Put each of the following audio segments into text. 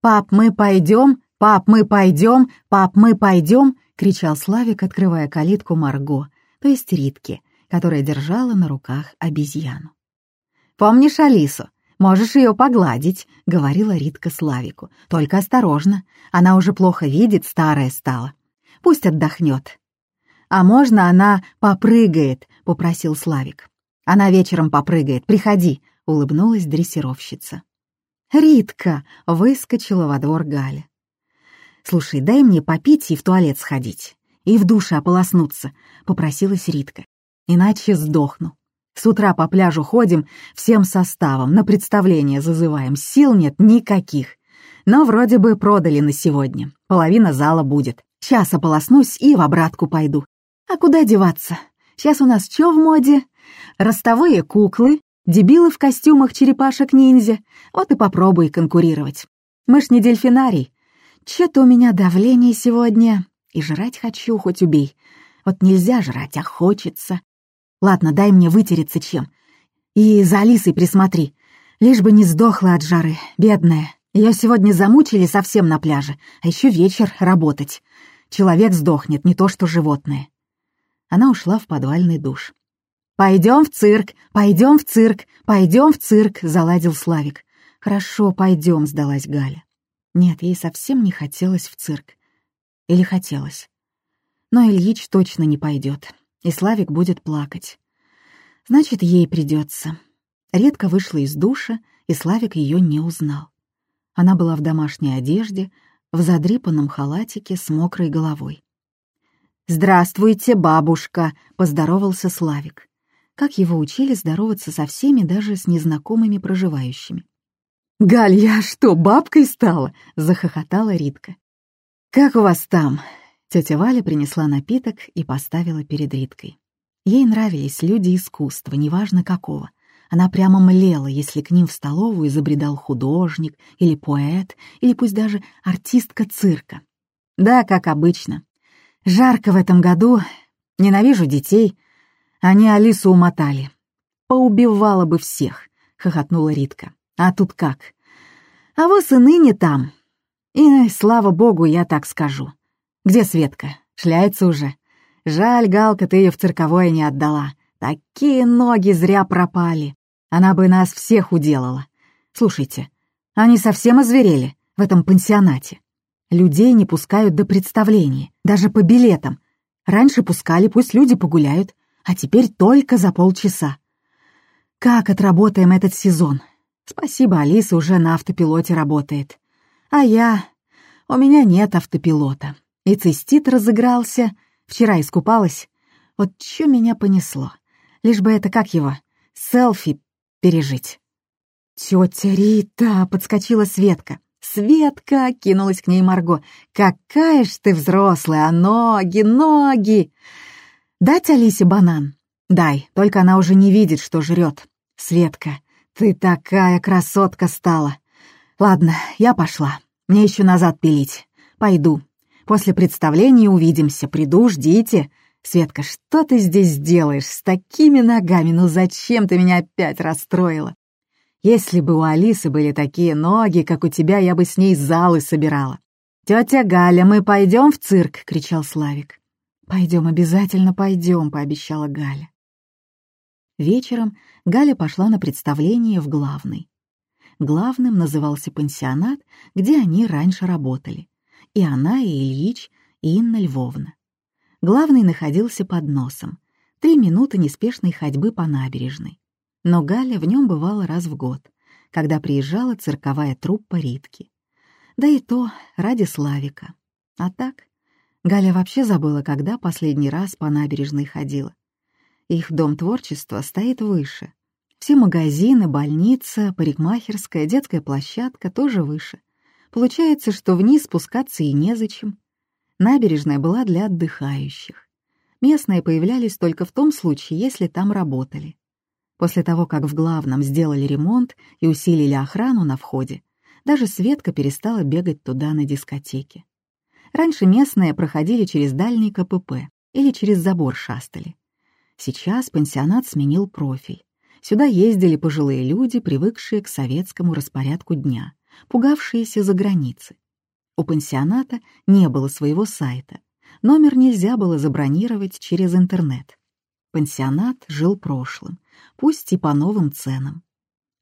«Пап, мы пойдем! Пап, мы пойдем! Пап, мы пойдем!» — кричал Славик, открывая калитку Марго, то есть Ритки, которая держала на руках обезьяну. «Помнишь Алису? Можешь ее погладить», — говорила Ритка Славику. «Только осторожно, она уже плохо видит, старая стала. Пусть отдохнет». «А можно она попрыгает?» — попросил Славик. «Она вечером попрыгает, приходи», — улыбнулась дрессировщица. «Ритка!» — выскочила во двор Галя. «Слушай, дай мне попить и в туалет сходить, и в душе ополоснуться», — попросилась Ритка. «Иначе сдохну». С утра по пляжу ходим всем составом, на представление зазываем, сил нет никаких. Но вроде бы продали на сегодня, половина зала будет. Сейчас ополоснусь и в обратку пойду. А куда деваться? Сейчас у нас что в моде? Ростовые куклы, дебилы в костюмах черепашек-ниндзя. Вот и попробуй конкурировать. Мы ж не дельфинарий. Че-то у меня давление сегодня, и жрать хочу, хоть убей. Вот нельзя жрать, а хочется. Ладно, дай мне вытереться чем. И за Алисой присмотри. Лишь бы не сдохла от жары, бедная. Ее сегодня замучили совсем на пляже, а еще вечер работать. Человек сдохнет, не то что животное. Она ушла в подвальный душ. «Пойдем в цирк, пойдем в цирк, пойдем в цирк», — заладил Славик. «Хорошо, пойдем», — сдалась Галя. Нет, ей совсем не хотелось в цирк. Или хотелось. Но Ильич точно не пойдет и Славик будет плакать. Значит, ей придется. Редко вышла из душа, и Славик ее не узнал. Она была в домашней одежде, в задрипанном халатике с мокрой головой. «Здравствуйте, бабушка!» — поздоровался Славик. Как его учили здороваться со всеми, даже с незнакомыми проживающими. «Галь, я что, бабкой стала?» — захохотала Ритка. «Как у вас там?» Тетя Валя принесла напиток и поставила перед Риткой. Ей нравились люди искусства, неважно какого. Она прямо млела, если к ним в столовую забредал художник или поэт, или пусть даже артистка цирка. Да, как обычно. Жарко в этом году. Ненавижу детей. Они Алису умотали. Поубивала бы всех, — хохотнула Ритка. А тут как? А вот и ныне там. И, слава богу, я так скажу. Где Светка? Шляется уже. Жаль, Галка, ты ее в цирковое не отдала. Такие ноги зря пропали. Она бы нас всех уделала. Слушайте, они совсем озверели в этом пансионате. Людей не пускают до представления, даже по билетам. Раньше пускали, пусть люди погуляют, а теперь только за полчаса. Как отработаем этот сезон? Спасибо, Алиса уже на автопилоте работает. А я... У меня нет автопилота. И цистит разыгрался. Вчера искупалась. Вот чё меня понесло. Лишь бы это, как его, селфи пережить. «Тётя Рита!» — подскочила Светка. «Светка!» — кинулась к ней Марго. «Какая ж ты взрослая! А ноги, ноги!» «Дать Алисе банан?» «Дай, только она уже не видит, что жрет. Светка, ты такая красотка стала. Ладно, я пошла. Мне еще назад пилить. Пойду. После представления увидимся. Приду, ждите. Светка, что ты здесь делаешь с такими ногами? Ну зачем ты меня опять расстроила? Если бы у Алисы были такие ноги, как у тебя, я бы с ней залы собирала. «Тетя Галя, мы пойдем в цирк!» — кричал Славик. «Пойдем, обязательно пойдем», — пообещала Галя. Вечером Галя пошла на представление в главный. Главным назывался пансионат, где они раньше работали и она, и Ильич, и Инна Львовна. Главный находился под носом. Три минуты неспешной ходьбы по набережной. Но Галя в нем бывала раз в год, когда приезжала цирковая труппа Ритки. Да и то ради Славика. А так, Галя вообще забыла, когда последний раз по набережной ходила. Их дом творчества стоит выше. Все магазины, больница, парикмахерская, детская площадка тоже выше. Получается, что вниз спускаться и незачем. Набережная была для отдыхающих. Местные появлялись только в том случае, если там работали. После того, как в главном сделали ремонт и усилили охрану на входе, даже Светка перестала бегать туда на дискотеке. Раньше местные проходили через дальний КПП или через забор шастали. Сейчас пансионат сменил профиль. Сюда ездили пожилые люди, привыкшие к советскому распорядку дня — пугавшиеся за границы. У пансионата не было своего сайта. Номер нельзя было забронировать через интернет. Пансионат жил прошлым, пусть и по новым ценам.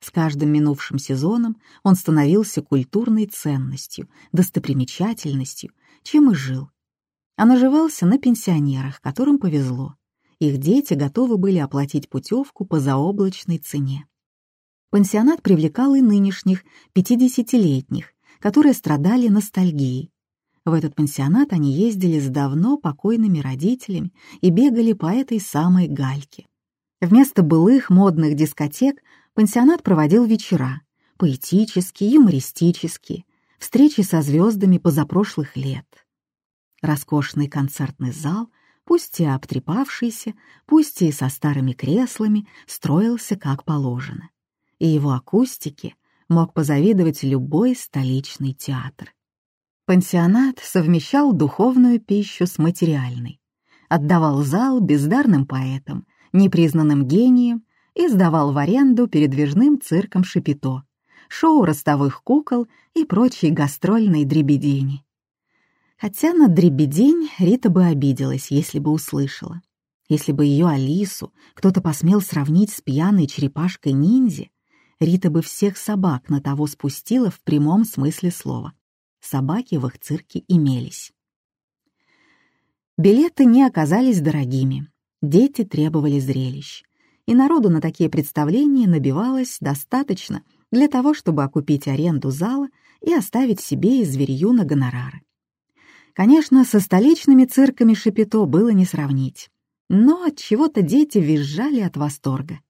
С каждым минувшим сезоном он становился культурной ценностью, достопримечательностью, чем и жил. А наживался на пенсионерах, которым повезло. Их дети готовы были оплатить путевку по заоблачной цене. Пансионат привлекал и нынешних, 50-летних, которые страдали ностальгией. В этот пансионат они ездили с давно покойными родителями и бегали по этой самой гальке. Вместо былых модных дискотек пансионат проводил вечера, поэтические, юмористические, встречи со звездами позапрошлых лет. Роскошный концертный зал, пусть и обтрепавшийся, пусть и со старыми креслами, строился как положено. И его акустике мог позавидовать любой столичный театр. Пансионат совмещал духовную пищу с материальной, отдавал зал бездарным поэтам, непризнанным гениям и сдавал в аренду передвижным цирком Шапито, шоу ростовых кукол и прочие гастрольные дребедени. Хотя на дребедень Рита бы обиделась, если бы услышала. Если бы ее Алису кто-то посмел сравнить с пьяной черепашкой-ниндзя, Рита бы всех собак на того спустила в прямом смысле слова. Собаки в их цирке имелись. Билеты не оказались дорогими. Дети требовали зрелищ. И народу на такие представления набивалось достаточно для того, чтобы окупить аренду зала и оставить себе и зверью на гонорары. Конечно, со столичными цирками Шапито было не сравнить. Но от чего то дети визжали от восторга.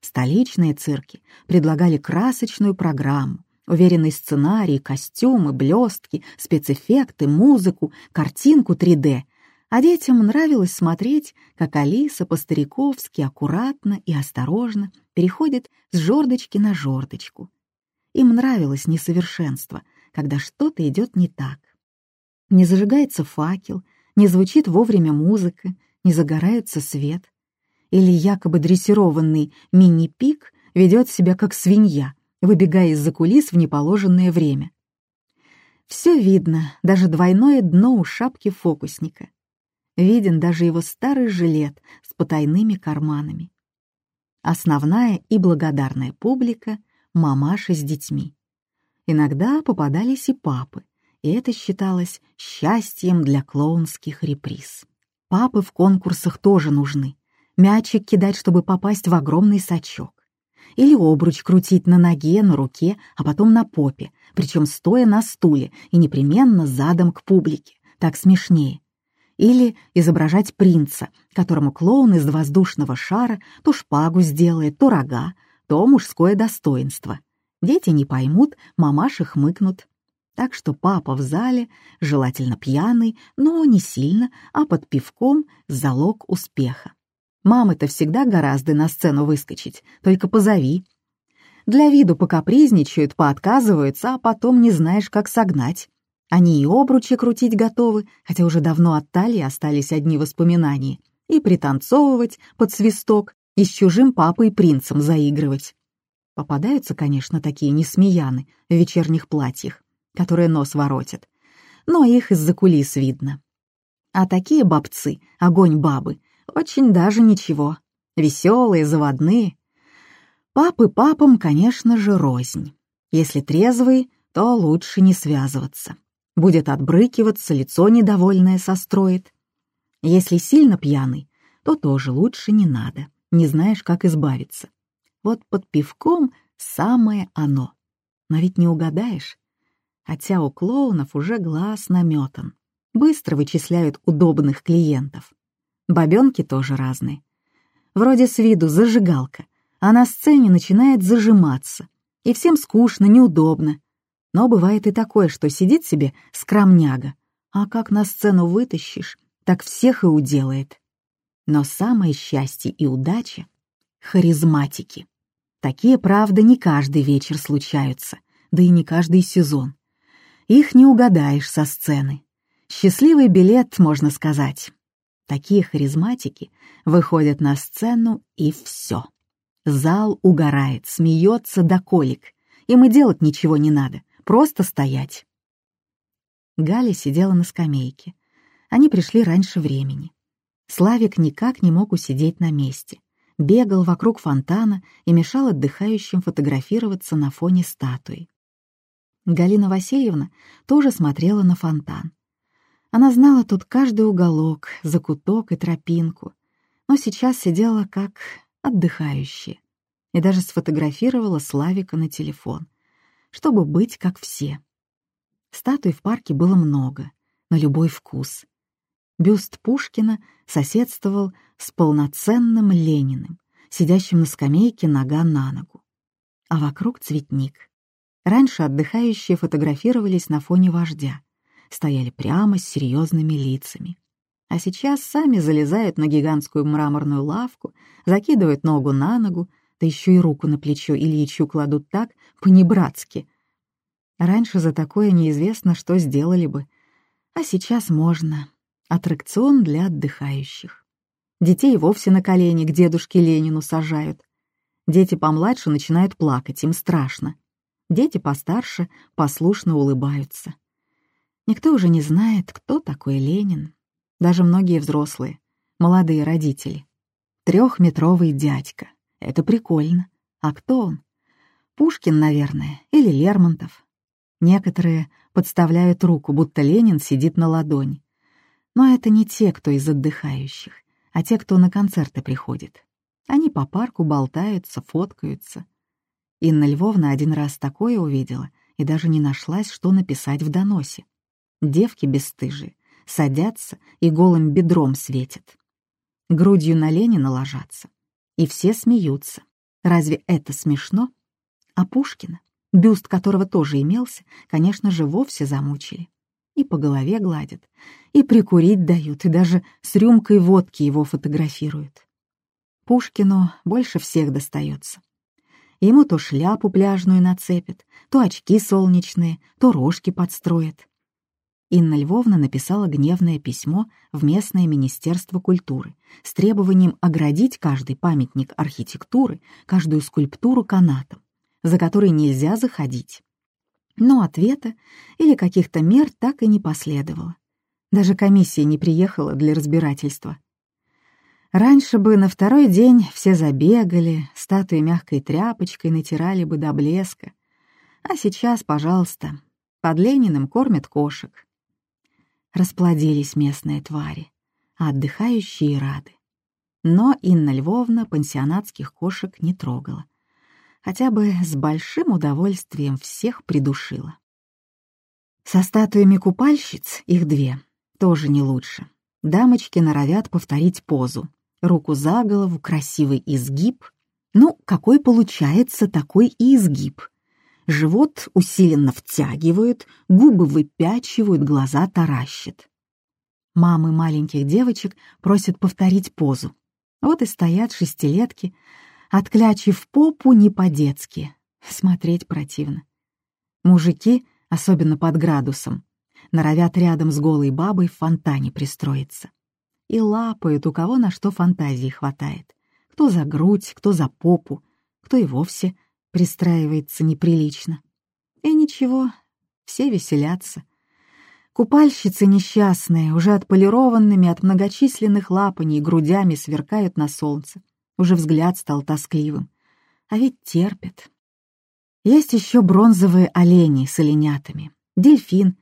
Столичные цирки предлагали красочную программу, уверенный сценарий, костюмы, блестки, спецэффекты, музыку, картинку 3D, а детям нравилось смотреть, как Алиса по-стариковски аккуратно и осторожно переходит с жердочки на жердочку. Им нравилось несовершенство, когда что-то идет не так. Не зажигается факел, не звучит вовремя музыка, не загорается свет или якобы дрессированный мини-пик ведет себя как свинья, выбегая из-за кулис в неположенное время. Все видно, даже двойное дно у шапки фокусника. Виден даже его старый жилет с потайными карманами. Основная и благодарная публика — мамаши с детьми. Иногда попадались и папы, и это считалось счастьем для клоунских реприз. Папы в конкурсах тоже нужны мячик кидать, чтобы попасть в огромный сачок. Или обруч крутить на ноге, на руке, а потом на попе, причем стоя на стуле и непременно задом к публике. Так смешнее. Или изображать принца, которому клоун из воздушного шара то шпагу сделает, то рога, то мужское достоинство. Дети не поймут, мамаши хмыкнут. Так что папа в зале, желательно пьяный, но не сильно, а под пивком — залог успеха. Мамы-то всегда гораздо на сцену выскочить, только позови. Для виду покапризничают, поотказываются, а потом не знаешь, как согнать. Они и обручи крутить готовы, хотя уже давно от талии остались одни воспоминания, и пританцовывать под свисток, и с чужим папой принцем заигрывать. Попадаются, конечно, такие несмеяны в вечерних платьях, которые нос воротят, но их из-за кулис видно. А такие бабцы, огонь бабы, очень даже ничего. Веселые, заводные. Папы папам, конечно же, рознь. Если трезвый, то лучше не связываться. Будет отбрыкиваться, лицо недовольное состроит. Если сильно пьяный, то тоже лучше не надо. Не знаешь, как избавиться. Вот под пивком самое оно. Но ведь не угадаешь. Хотя у клоунов уже глаз наметан. Быстро вычисляют удобных клиентов. Бабенки тоже разные. Вроде с виду зажигалка, а на сцене начинает зажиматься. И всем скучно, неудобно. Но бывает и такое, что сидит себе скромняга, а как на сцену вытащишь, так всех и уделает. Но самое счастье и удача — харизматики. Такие, правда, не каждый вечер случаются, да и не каждый сезон. Их не угадаешь со сцены. Счастливый билет, можно сказать. Такие харизматики выходят на сцену, и все. Зал угорает, смеется до колик. Им и делать ничего не надо, просто стоять. Галя сидела на скамейке. Они пришли раньше времени. Славик никак не мог усидеть на месте. Бегал вокруг фонтана и мешал отдыхающим фотографироваться на фоне статуи. Галина Васильевна тоже смотрела на фонтан. Она знала тут каждый уголок, закуток и тропинку, но сейчас сидела как отдыхающая и даже сфотографировала Славика на телефон, чтобы быть как все. Статуй в парке было много, на любой вкус. Бюст Пушкина соседствовал с полноценным Лениным, сидящим на скамейке нога на ногу. А вокруг цветник. Раньше отдыхающие фотографировались на фоне вождя, стояли прямо с серьезными лицами. А сейчас сами залезают на гигантскую мраморную лавку, закидывают ногу на ногу, да еще и руку на плечо Ильичу кладут так, по-небратски. Раньше за такое неизвестно, что сделали бы. А сейчас можно. Аттракцион для отдыхающих. Детей вовсе на колени к дедушке Ленину сажают. Дети помладше начинают плакать, им страшно. Дети постарше послушно улыбаются. Никто уже не знает, кто такой Ленин. Даже многие взрослые, молодые родители. Трехметровый дядька. Это прикольно. А кто он? Пушкин, наверное, или Лермонтов. Некоторые подставляют руку, будто Ленин сидит на ладони. Но это не те, кто из отдыхающих, а те, кто на концерты приходит. Они по парку болтаются, фоткаются. Инна Львовна один раз такое увидела и даже не нашлась, что написать в доносе. Девки бесстыжие, садятся и голым бедром светят. Грудью на Ленина ложатся. И все смеются. Разве это смешно? А Пушкина, бюст которого тоже имелся, конечно же, вовсе замучили. И по голове гладят, и прикурить дают, и даже с рюмкой водки его фотографируют. Пушкину больше всех достается. Ему то шляпу пляжную нацепят, то очки солнечные, то рожки подстроят. Инна Львовна написала гневное письмо в местное Министерство культуры с требованием оградить каждый памятник архитектуры, каждую скульптуру канатом, за который нельзя заходить. Но ответа или каких-то мер так и не последовало. Даже комиссия не приехала для разбирательства. Раньше бы на второй день все забегали, статуи мягкой тряпочкой натирали бы до блеска. А сейчас, пожалуйста, под Лениным кормят кошек. Расплодились местные твари, а отдыхающие рады. Но Инна Львовна пансионатских кошек не трогала. Хотя бы с большим удовольствием всех придушила. Со статуями купальщиц, их две, тоже не лучше. Дамочки норовят повторить позу, руку за голову, красивый изгиб. Ну, какой получается, такой и изгиб. Живот усиленно втягивают, губы выпячивают, глаза таращат. Мамы маленьких девочек просят повторить позу. Вот и стоят шестилетки, отклячив попу не по-детски. Смотреть противно. Мужики, особенно под градусом, норовят рядом с голой бабой в фонтане пристроиться и лапают, у кого на что фантазии хватает. Кто за грудь, кто за попу, кто и вовсе пристраивается неприлично. И ничего, все веселятся. Купальщицы несчастные, уже отполированными от многочисленных лапаний грудями сверкают на солнце. Уже взгляд стал тоскливым. А ведь терпят. Есть еще бронзовые олени с оленятами. Дельфин.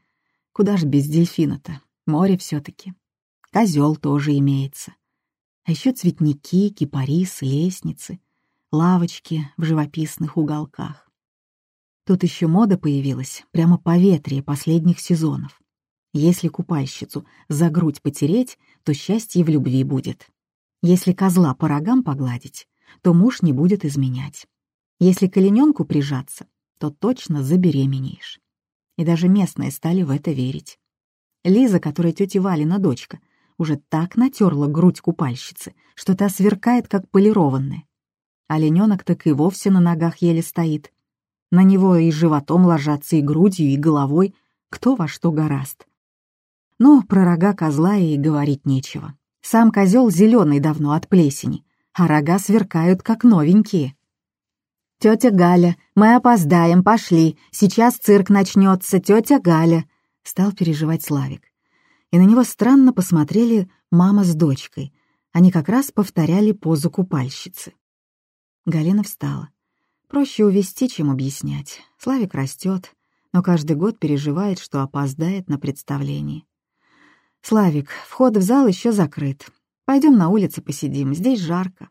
Куда ж без дельфина-то? Море все-таки. Козел тоже имеется. А еще цветники, кипарисы, лестницы, лавочки в живописных уголках. Тут еще мода появилась, прямо поветрие последних сезонов. Если купальщицу за грудь потереть, то счастье в любви будет. Если козла по рогам погладить, то муж не будет изменять. Если к прижаться, то точно забеременеешь. И даже местные стали в это верить. Лиза, которая тетя Валина дочка, уже так натерла грудь купальщицы, что та сверкает, как полированная. Олененок так и вовсе на ногах еле стоит. На него и животом ложатся, и грудью, и головой, кто во что гораст. Но про рога козла и говорить нечего. Сам козел зеленый давно от плесени, а рога сверкают, как новенькие. «Тетя Галя, мы опоздаем, пошли. Сейчас цирк начнется, тетя Галя!» Стал переживать Славик. И на него странно посмотрели мама с дочкой. Они как раз повторяли позу купальщицы. Галина встала. Проще увести, чем объяснять. Славик растет, но каждый год переживает, что опоздает на представление. «Славик, вход в зал еще закрыт. Пойдем на улице посидим, здесь жарко».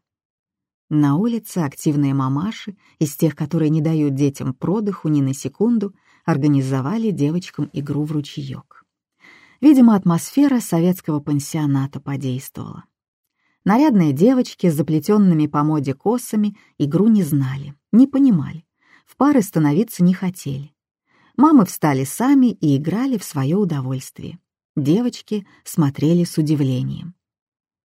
На улице активные мамаши, из тех, которые не дают детям продыху ни на секунду, организовали девочкам игру в ручеёк. Видимо, атмосфера советского пансионата подействовала. Нарядные девочки с заплетенными по моде косами игру не знали, не понимали, в пары становиться не хотели. Мамы встали сами и играли в свое удовольствие. Девочки смотрели с удивлением.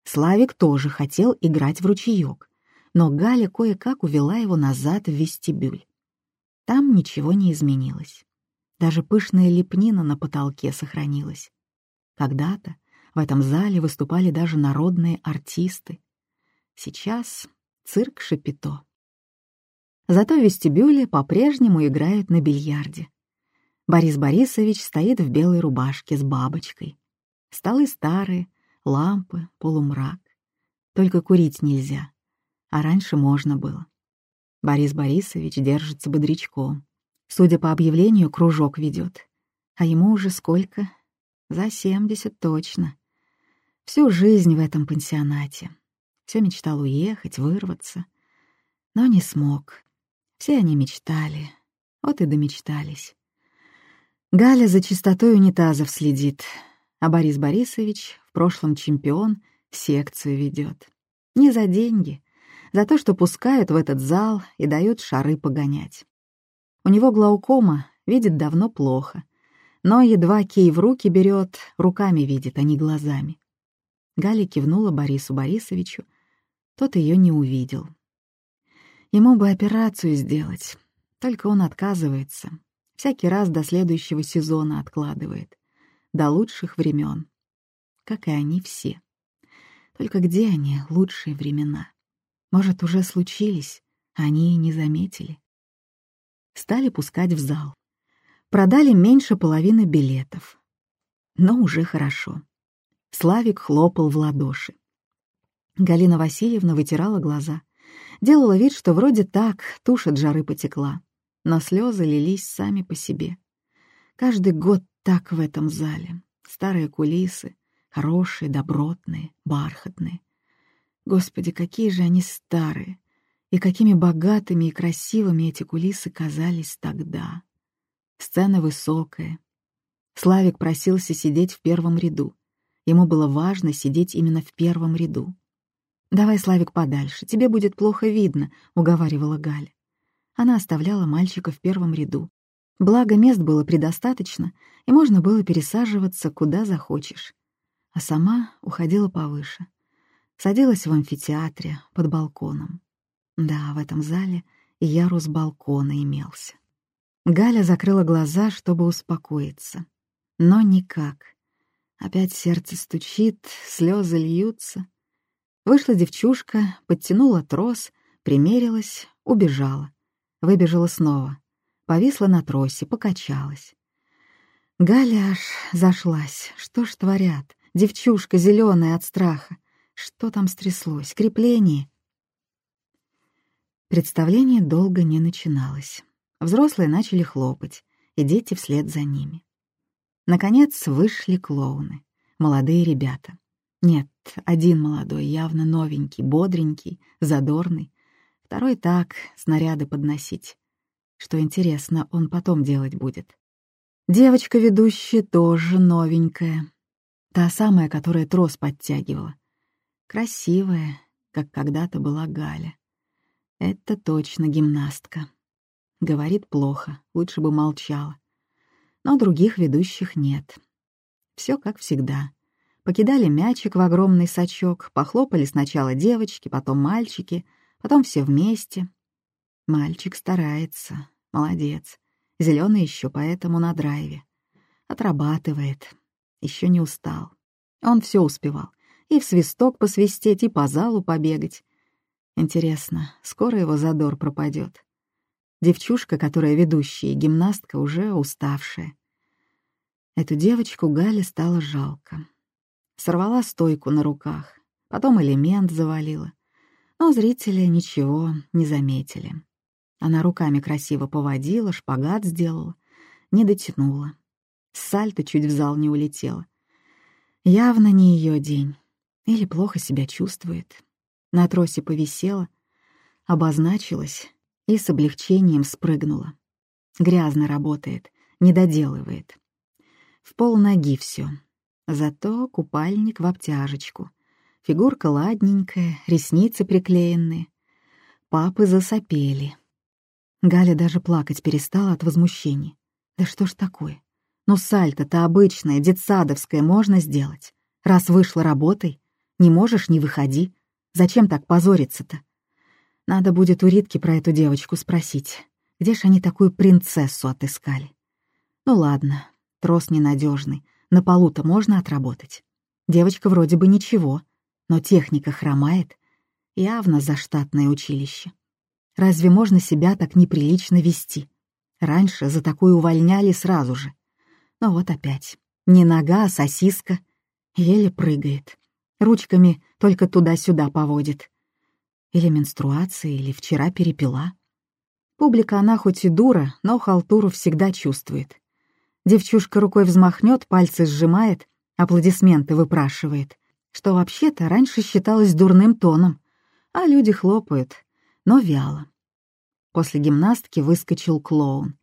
Славик тоже хотел играть в ручеёк, но Галя кое-как увела его назад в вестибюль. Там ничего не изменилось. Даже пышная лепнина на потолке сохранилась. Когда-то в этом зале выступали даже народные артисты. Сейчас цирк Шапито. Зато в вестибюле по-прежнему играют на бильярде. Борис Борисович стоит в белой рубашке с бабочкой. Столы старые, лампы, полумрак. Только курить нельзя, а раньше можно было. Борис Борисович держится бодрячком. Судя по объявлению, кружок ведет. А ему уже сколько? За семьдесят точно. Всю жизнь в этом пансионате. Все мечтал уехать, вырваться. Но не смог. Все они мечтали. Вот и домечтались. Галя за чистотой унитазов следит, а Борис Борисович, в прошлом чемпион, секцию ведет. Не за деньги, за то, что пускают в этот зал и дают шары погонять. У него глаукома, видит давно плохо, но едва кей в руки берет, руками видит, а не глазами. Галя кивнула Борису Борисовичу. Тот ее не увидел. Ему бы операцию сделать, только он отказывается. Всякий раз до следующего сезона откладывает. До лучших времен. Как и они все. Только где они, лучшие времена? Может, уже случились, а они и не заметили. Стали пускать в зал. Продали меньше половины билетов. Но уже хорошо. Славик хлопал в ладоши. Галина Васильевна вытирала глаза. Делала вид, что вроде так, тушь от жары потекла. Но слезы лились сами по себе. Каждый год так в этом зале. Старые кулисы, хорошие, добротные, бархатные. Господи, какие же они старые! И какими богатыми и красивыми эти кулисы казались тогда. Сцена высокая. Славик просился сидеть в первом ряду. Ему было важно сидеть именно в первом ряду. «Давай, Славик, подальше, тебе будет плохо видно», — уговаривала Галя. Она оставляла мальчика в первом ряду. Благо, мест было предостаточно, и можно было пересаживаться куда захочешь. А сама уходила повыше. Садилась в амфитеатре под балконом. Да, в этом зале ярус балкона имелся. Галя закрыла глаза, чтобы успокоиться. Но никак. Опять сердце стучит, слезы льются. Вышла девчушка, подтянула трос, примерилась, убежала. Выбежала снова. Повисла на тросе, покачалась. Галя аж зашлась. Что ж творят? Девчушка зеленая от страха. Что там стряслось? Крепление? Представление долго не начиналось. Взрослые начали хлопать, и дети вслед за ними. Наконец вышли клоуны, молодые ребята. Нет, один молодой, явно новенький, бодренький, задорный. Второй так, снаряды подносить. Что интересно, он потом делать будет. Девочка ведущая тоже новенькая. Та самая, которая трос подтягивала. Красивая, как когда-то была Галя. Это точно гимнастка. Говорит плохо, лучше бы молчала но других ведущих нет. Все как всегда. Покидали мячик в огромный сачок, похлопали сначала девочки, потом мальчики, потом все вместе. Мальчик старается, молодец. Зеленый еще поэтому на драйве. Отрабатывает. Еще не устал. Он все успевал. И в свисток посвистеть, и по залу побегать. Интересно, скоро его задор пропадет. Девчушка, которая ведущая, гимнастка, уже уставшая. Эту девочку Гале стало жалко. Сорвала стойку на руках, потом элемент завалила. Но зрители ничего не заметили. Она руками красиво поводила, шпагат сделала, не дотянула. Сальто чуть в зал не улетела. Явно не ее день. Или плохо себя чувствует. На тросе повисела, обозначилась и с облегчением спрыгнула. Грязно работает, не доделывает. В пол ноги все. Зато купальник в обтяжечку. Фигурка ладненькая, ресницы приклеенные. Папы засопели. Галя даже плакать перестала от возмущения. Да что ж такое? Ну, сальто-то обычное, детсадовское можно сделать. Раз вышла работой, не можешь — не выходи. Зачем так позориться-то? Надо будет у Ритки про эту девочку спросить. Где ж они такую принцессу отыскали? Ну ладно, трос ненадежный, на полу-то можно отработать. Девочка вроде бы ничего, но техника хромает. Явно заштатное училище. Разве можно себя так неприлично вести? Раньше за такое увольняли сразу же. Но вот опять. Не нога, а сосиска. Еле прыгает. Ручками только туда-сюда поводит. Или менструация, или вчера перепила. Публика она хоть и дура, но халтуру всегда чувствует. Девчушка рукой взмахнет, пальцы сжимает, аплодисменты выпрашивает, что вообще-то раньше считалось дурным тоном, а люди хлопают, но вяло. После гимнастки выскочил клоун.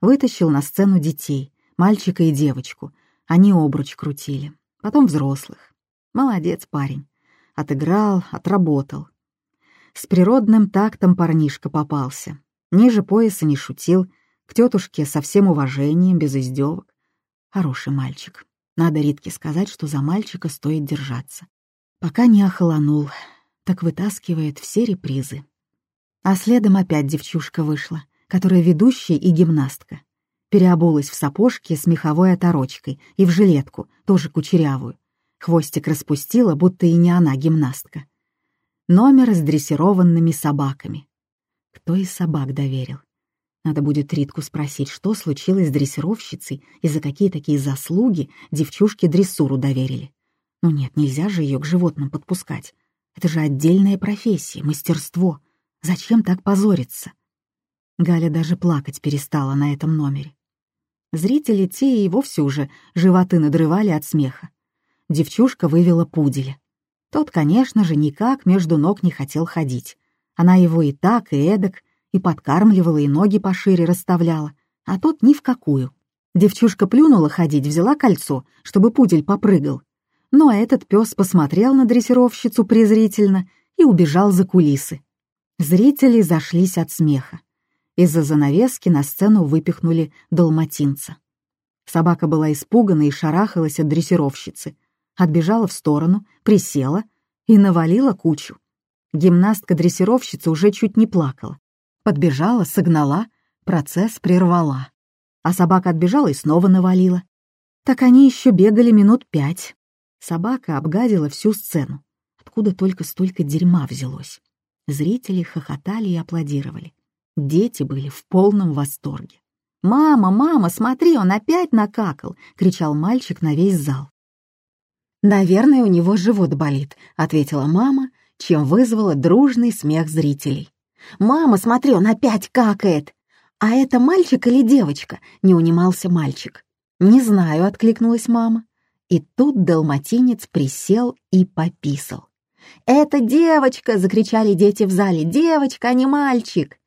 Вытащил на сцену детей, мальчика и девочку. Они обруч крутили. Потом взрослых. Молодец парень. Отыграл, отработал. С природным тактом парнишка попался. Ниже пояса не шутил, к тетушке со всем уважением, без издевок. Хороший мальчик. Надо Ритке сказать, что за мальчика стоит держаться. Пока не охолонул, так вытаскивает все репризы. А следом опять девчушка вышла, которая ведущая и гимнастка. Переобулась в сапожки с меховой оторочкой и в жилетку, тоже кучерявую. Хвостик распустила, будто и не она гимнастка. Номер с дрессированными собаками. Кто из собак доверил? Надо будет Ритку спросить, что случилось с дрессировщицей и за какие такие заслуги девчушке дрессуру доверили. Ну нет, нельзя же ее к животным подпускать. Это же отдельная профессия, мастерство. Зачем так позориться? Галя даже плакать перестала на этом номере. Зрители те и вовсе уже животы надрывали от смеха. Девчушка вывела пуделя. Тот, конечно же, никак между ног не хотел ходить. Она его и так, и эдак, и подкармливала, и ноги пошире расставляла, а тот ни в какую. Девчушка плюнула ходить, взяла кольцо, чтобы пудель попрыгал. Но этот пес посмотрел на дрессировщицу презрительно и убежал за кулисы. Зрители зашлись от смеха. Из-за занавески на сцену выпихнули долматинца. Собака была испугана и шарахалась от дрессировщицы. Отбежала в сторону, присела и навалила кучу. Гимнастка-дрессировщица уже чуть не плакала. Подбежала, согнала, процесс прервала. А собака отбежала и снова навалила. Так они еще бегали минут пять. Собака обгадила всю сцену. Откуда только столько дерьма взялось. Зрители хохотали и аплодировали. Дети были в полном восторге. «Мама, мама, смотри, он опять накакал!» — кричал мальчик на весь зал. «Наверное, у него живот болит», — ответила мама, чем вызвала дружный смех зрителей. «Мама, смотри, он опять какает!» «А это мальчик или девочка?» — не унимался мальчик. «Не знаю», — откликнулась мама. И тут далматинец присел и пописал. «Это девочка!» — закричали дети в зале. «Девочка, а не мальчик!»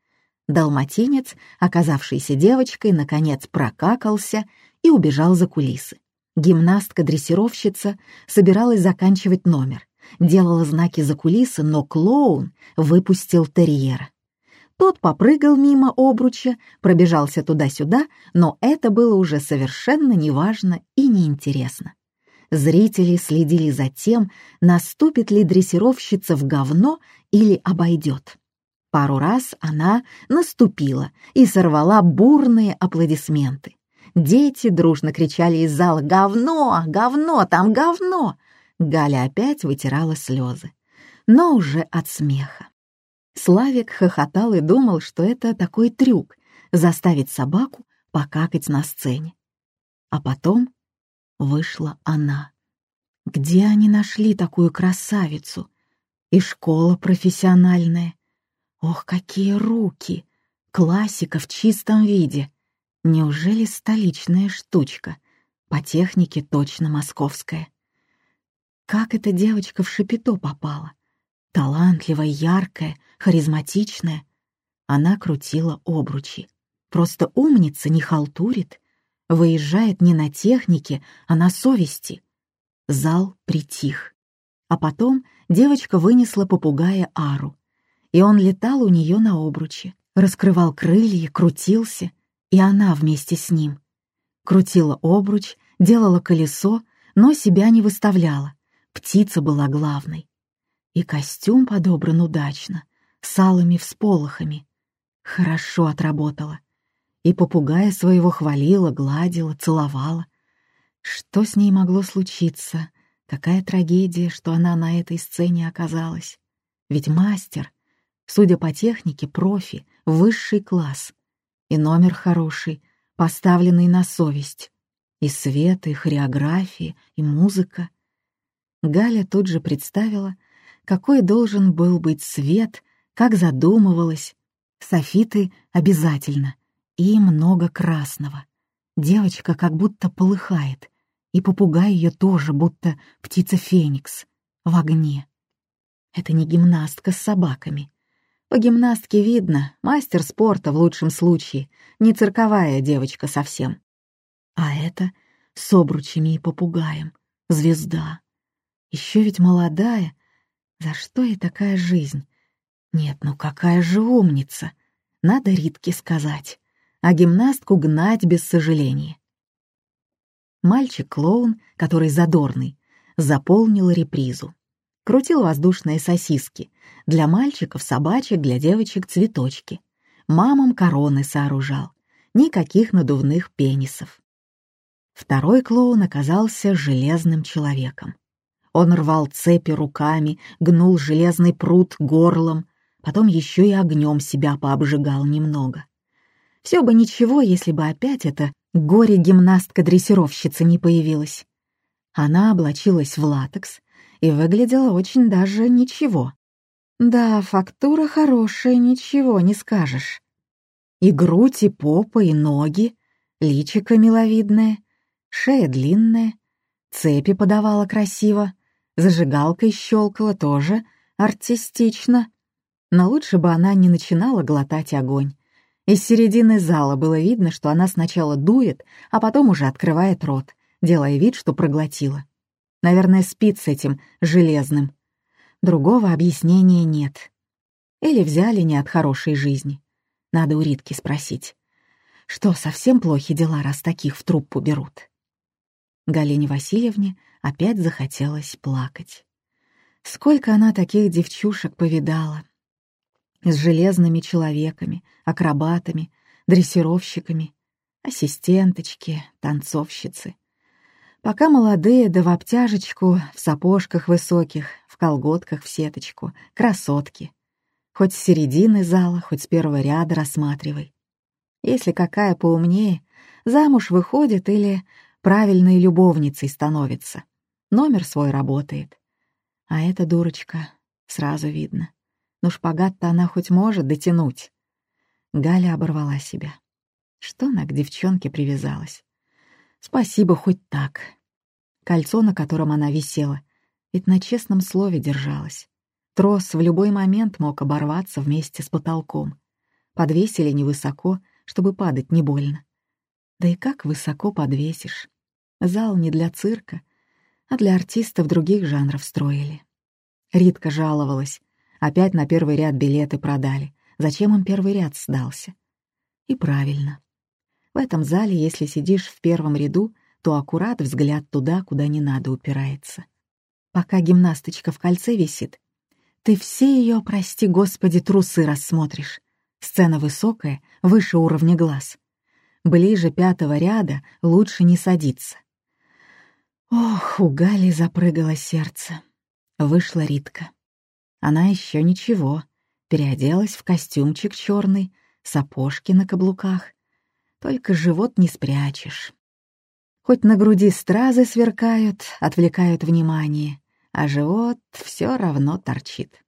Далматинец, оказавшийся девочкой, наконец прокакался и убежал за кулисы. Гимнастка-дрессировщица собиралась заканчивать номер делала знаки за кулисы, но клоун выпустил терьера. Тот попрыгал мимо обруча, пробежался туда-сюда, но это было уже совершенно неважно и неинтересно. Зрители следили за тем, наступит ли дрессировщица в говно или обойдет. Пару раз она наступила и сорвала бурные аплодисменты. Дети дружно кричали из зала «Говно! Говно! Там говно!» Галя опять вытирала слезы, но уже от смеха. Славик хохотал и думал, что это такой трюк — заставить собаку покакать на сцене. А потом вышла она. Где они нашли такую красавицу? И школа профессиональная. Ох, какие руки! Классика в чистом виде. Неужели столичная штучка? По технике точно московская. Как эта девочка в шапито попала? Талантливая, яркая, харизматичная. Она крутила обручи. Просто умница не халтурит. Выезжает не на технике, а на совести. Зал притих. А потом девочка вынесла попугая Ару. И он летал у нее на обруче, раскрывал крылья, крутился, и она вместе с ним. Крутила обруч, делала колесо, но себя не выставляла. Птица была главной. И костюм подобран удачно, с алыми всполохами. Хорошо отработала. И попугая своего хвалила, гладила, целовала. Что с ней могло случиться? Какая трагедия, что она на этой сцене оказалась. Ведь мастер, судя по технике, профи, высший класс. И номер хороший, поставленный на совесть. И свет, и хореография, и музыка. Галя тут же представила, какой должен был быть свет, как задумывалась. Софиты обязательно. И много красного. Девочка как будто полыхает. И попугай ее тоже, будто птица-феникс. В огне. Это не гимнастка с собаками. По гимнастке видно, мастер спорта в лучшем случае, не цирковая девочка совсем. А это с обручами и попугаем, звезда. Еще ведь молодая, за что ей такая жизнь? Нет, ну какая же умница! Надо Ритке сказать, а гимнастку гнать без сожаления. Мальчик-клоун, который задорный, заполнил репризу. Крутил воздушные сосиски. Для мальчиков собачек, для девочек цветочки. Мамам короны сооружал. Никаких надувных пенисов. Второй клоун оказался железным человеком. Он рвал цепи руками, гнул железный пруд горлом, потом еще и огнем себя пообжигал немного. Все бы ничего, если бы опять эта горе-гимнастка-дрессировщица не появилась. Она облачилась в латекс и выглядела очень даже ничего. Да, фактура хорошая, ничего не скажешь. И грудь, и попа, и ноги, личико миловидное, шея длинная, цепи подавала красиво, Зажигалкой щелкала тоже артистично. Но лучше бы она не начинала глотать огонь. Из середины зала было видно, что она сначала дует, а потом уже открывает рот, делая вид, что проглотила. Наверное, спит с этим железным. Другого объяснения нет. Или взяли не от хорошей жизни. Надо у Ритки спросить. Что, совсем плохи дела, раз таких в труппу берут? Галине Васильевне опять захотелось плакать. Сколько она таких девчушек повидала. С железными человеками, акробатами, дрессировщиками, ассистенточки, танцовщицы. Пока молодые, да в обтяжечку, в сапожках высоких, в колготках в сеточку, красотки. Хоть с середины зала, хоть с первого ряда рассматривай. Если какая поумнее, замуж выходит или правильной любовницей становится. Номер свой работает. А эта дурочка, сразу видно. Ну шпагат-то она хоть может дотянуть. Галя оборвала себя. Что она к девчонке привязалась? Спасибо хоть так. Кольцо, на котором она висела, ведь на честном слове держалась. Трос в любой момент мог оборваться вместе с потолком. Подвесили невысоко, чтобы падать не больно. Да и как высоко подвесишь? Зал не для цирка, а для артистов других жанров строили. Ритка жаловалась. Опять на первый ряд билеты продали. Зачем им первый ряд сдался? И правильно. В этом зале, если сидишь в первом ряду, то аккурат взгляд туда, куда не надо, упирается. Пока гимнасточка в кольце висит, ты все ее, прости господи, трусы рассмотришь. Сцена высокая, выше уровня глаз. Ближе пятого ряда лучше не садиться. Ох, у Гали запрыгало сердце. Вышла Ритка. Она еще ничего, переоделась в костюмчик черный, сапожки на каблуках. Только живот не спрячешь. Хоть на груди стразы сверкают, отвлекают внимание, а живот все равно торчит.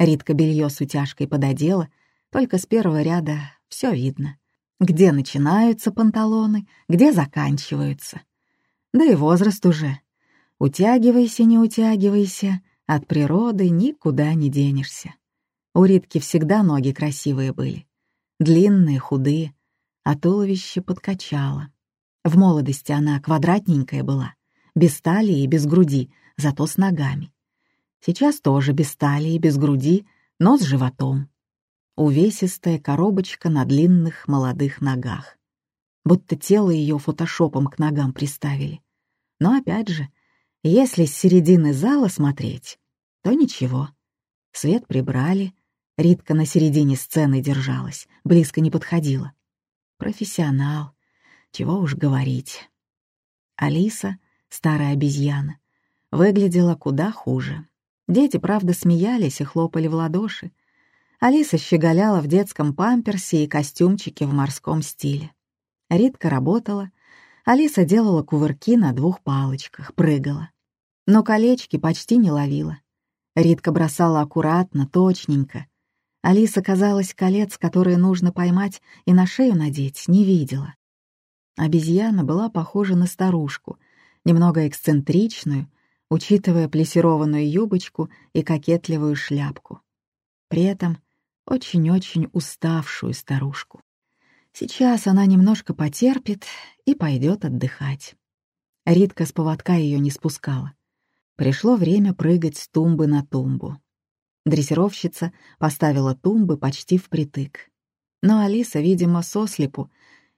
Ритка белье с утяжкой пододела, только с первого ряда все видно. Где начинаются панталоны, где заканчиваются. Да и возраст уже. Утягивайся, не утягивайся, от природы никуда не денешься. У Ритки всегда ноги красивые были. Длинные, худые, а туловище подкачало. В молодости она квадратненькая была, без талии и без груди, зато с ногами. Сейчас тоже без талии, без груди, но с животом. Увесистая коробочка на длинных молодых ногах. Будто тело ее фотошопом к ногам приставили. Но опять же, если с середины зала смотреть, то ничего. Свет прибрали, Ритка на середине сцены держалась, близко не подходила. Профессионал, чего уж говорить. Алиса, старая обезьяна, выглядела куда хуже. Дети, правда, смеялись и хлопали в ладоши. Алиса щеголяла в детском памперсе и костюмчике в морском стиле. Ритка работала, Алиса делала кувырки на двух палочках, прыгала. Но колечки почти не ловила. Ритка бросала аккуратно, точненько. Алиса, казалось, колец, которые нужно поймать и на шею надеть, не видела. Обезьяна была похожа на старушку, немного эксцентричную, учитывая плесированную юбочку и кокетливую шляпку. При этом очень-очень уставшую старушку. Сейчас она немножко потерпит и пойдет отдыхать. Ритка с поводка ее не спускала. Пришло время прыгать с тумбы на тумбу. Дрессировщица поставила тумбы почти впритык. Но Алиса, видимо, сослепу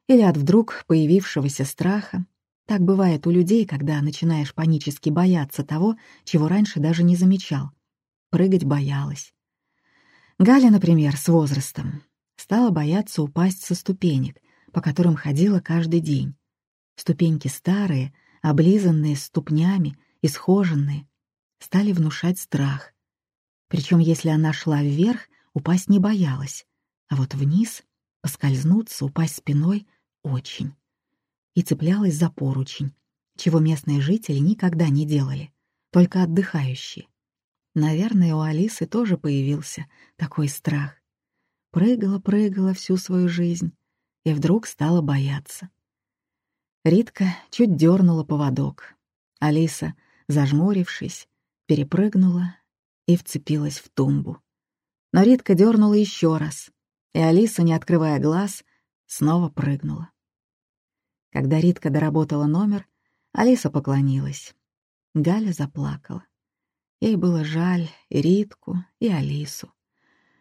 или от вдруг появившегося страха, так бывает у людей, когда начинаешь панически бояться того, чего раньше даже не замечал. Прыгать боялась. Галя, например, с возрастом стала бояться упасть со ступенек, по которым ходила каждый день. Ступеньки старые, облизанные ступнями, исхоженные, стали внушать страх. Причем, если она шла вверх, упасть не боялась, а вот вниз поскользнуться, упасть спиной — очень. И цеплялась за поручень, чего местные жители никогда не делали, только отдыхающие. Наверное, у Алисы тоже появился такой страх. Прыгала-прыгала всю свою жизнь и вдруг стала бояться. Ритка чуть дернула поводок. Алиса, зажмурившись, перепрыгнула и вцепилась в тумбу. Но Ритка дернула еще раз, и Алиса, не открывая глаз, снова прыгнула. Когда Ритка доработала номер, Алиса поклонилась. Галя заплакала. Ей было жаль и Ритку, и Алису.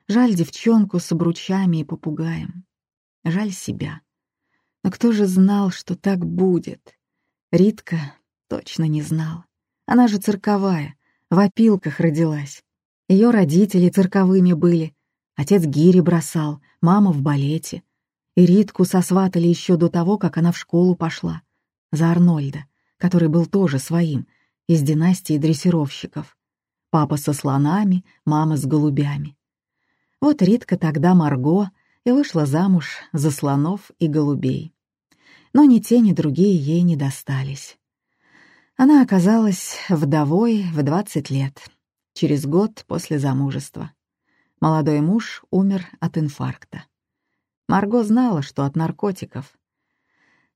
Жаль девчонку с обручами и попугаем. Жаль себя. Но кто же знал, что так будет? Ритка точно не знала. Она же цирковая, в опилках родилась. Ее родители цирковыми были. Отец гири бросал, мама в балете. И Ритку сосватали еще до того, как она в школу пошла. За Арнольда, который был тоже своим, из династии дрессировщиков. Папа со слонами, мама с голубями. Вот Ритка тогда Марго и вышла замуж за слонов и голубей. Но ни те, ни другие ей не достались. Она оказалась вдовой в 20 лет, через год после замужества. Молодой муж умер от инфаркта. Марго знала, что от наркотиков.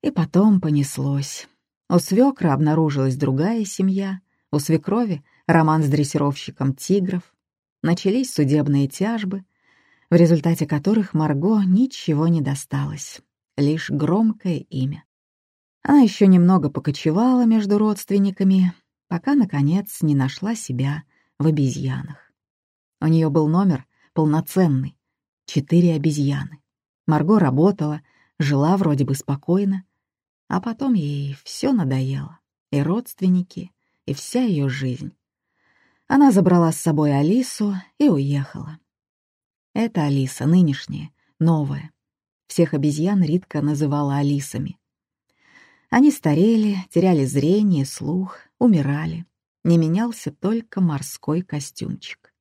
И потом понеслось. У свекра обнаружилась другая семья, у свекрови роман с дрессировщиком тигров, начались судебные тяжбы, в результате которых Марго ничего не досталось, лишь громкое имя. Она еще немного покочевала между родственниками, пока, наконец, не нашла себя в обезьянах. У нее был номер полноценный — четыре обезьяны. Марго работала, жила вроде бы спокойно, а потом ей все надоело, и родственники, и вся ее жизнь. Она забрала с собой Алису и уехала. Это Алиса, нынешняя, новая. Всех обезьян Ритка называла Алисами. Они старели, теряли зрение, слух, умирали. Не менялся только морской костюмчик.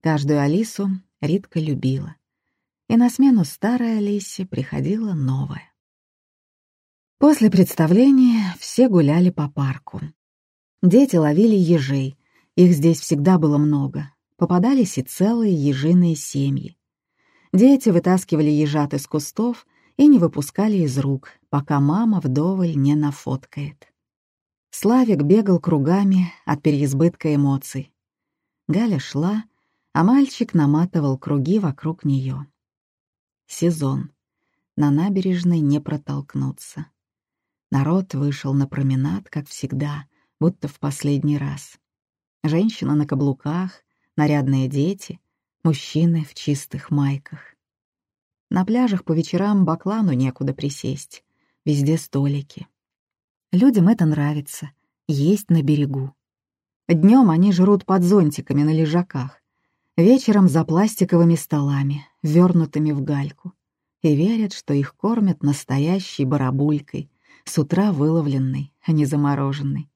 Каждую Алису Ритка любила. И на смену старой Алисе приходила новая. После представления все гуляли по парку. Дети ловили ежей, их здесь всегда было много. Попадались и целые ежиные семьи. Дети вытаскивали ежат из кустов и не выпускали из рук, пока мама вдоволь не нафоткает. Славик бегал кругами от переизбытка эмоций. Галя шла, а мальчик наматывал круги вокруг нее. Сезон. На набережной не протолкнуться. Народ вышел на променад, как всегда, будто в последний раз. Женщина на каблуках, нарядные дети, мужчины в чистых майках. На пляжах по вечерам баклану некуда присесть, везде столики. Людям это нравится — есть на берегу. Днем они жрут под зонтиками на лежаках, вечером за пластиковыми столами, вернутыми в гальку, и верят, что их кормят настоящей барабулькой, с утра выловленной, а не замороженной.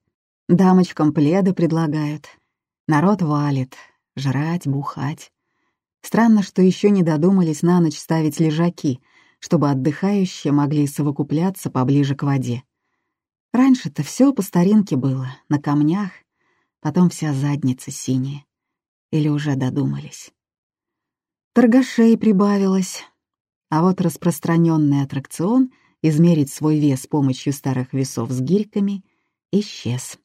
Дамочкам пледы предлагают. Народ валит, жрать, бухать. Странно, что еще не додумались на ночь ставить лежаки, чтобы отдыхающие могли совокупляться поближе к воде. Раньше-то все по старинке было, на камнях, потом вся задница синяя. Или уже додумались. Торгашей прибавилось, а вот распространенный аттракцион измерить свой вес с помощью старых весов с гирьками исчез,